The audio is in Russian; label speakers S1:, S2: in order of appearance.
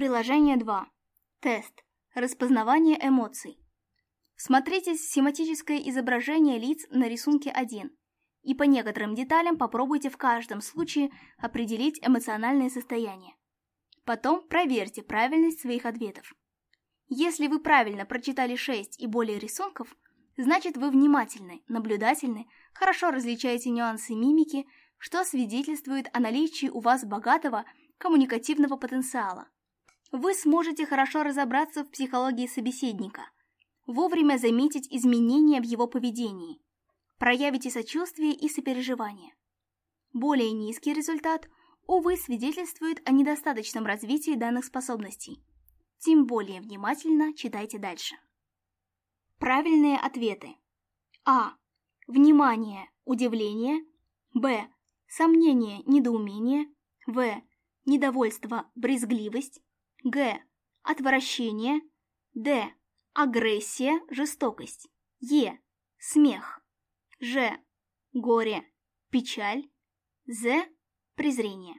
S1: Приложение 2. Тест. Распознавание эмоций. Смотрите схематическое изображение лиц на рисунке 1 и по некоторым деталям попробуйте в каждом случае определить эмоциональное состояние. Потом проверьте правильность своих ответов. Если вы правильно прочитали 6 и более рисунков, значит вы внимательны, наблюдательны, хорошо различаете нюансы мимики, что свидетельствует о наличии у вас богатого коммуникативного потенциала вы сможете хорошо разобраться в психологии собеседника, вовремя заметить изменения в его поведении, проявите сочувствие и сопереживание. Более низкий результат, увы, свидетельствует о недостаточном развитии данных способностей. Тем более внимательно читайте дальше. Правильные ответы. А. Внимание, удивление. Б. Сомнение, недоумение. В. Недовольство, брезгливость. Г. Отвращение. Д. Агрессия, жестокость. Е. Смех. Ж. Горе, печаль. З. Презрение.